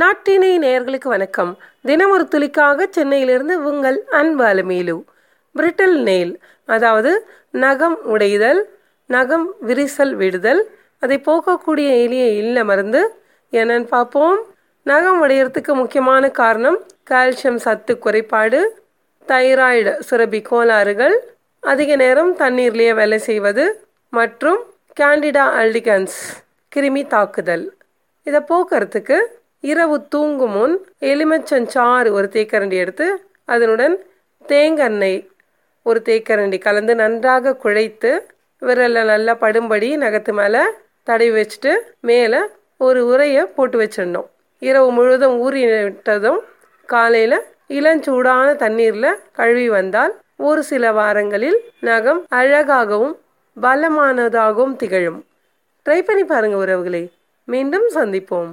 நாட்டினை நேயர்களுக்கு வணக்கம். தினமொரு துளிக்காக சென்னையிலிருந்து உங்கள் அன்பு அலமேலு. பிரிட்டில் நெயில் அதாவது நகம் உடைதல் நகம் விரிசல் விடுதல். அதை போக்கக்கூடிய எளிய இல்ல மருந்து. என்னன்னு பார்ப்போம். நகம் உடையறதுக்கு முக்கியமான காரணம் கால்சியம் சத்து குறைபாடு தைராய்டு சுரபி கோளாறுகள் அதிக நேரம் தண்ணீர்லேயே வேலை செய்வது மற்றும் கேண்டிடா அல்டிகன்ஸ் கிருமி தாக்குதல். இதை போக்குறதுக்கு இரவு தூங்கும் முன் எலுமிச்சஞ்சாறு ஒரு தேக்கரண்டி எடுத்து அதனுடன் தேங்கெண்ணெய் ஒரு தேக்கரண்டி கலந்து நன்றாக குழைத்து விரலில் நல்லா படும்படி நகத்து மேலே தடவி வச்சுட்டு மேலே ஒரு உரையை போட்டு வச்சிடணும். இரவு முழுவதும் ஊறி விட்டதும் காலையில் இளஞ்சூடான தண்ணீரில் கழுவி வந்தால் ஒரு சில வாரங்களில் நகம் அழகாகவும் பலமானதாகவும் திகழும். ட்ரை பண்ணி பாருங்கள் உறவுகளை. மீண்டும் சந்திப்போம்.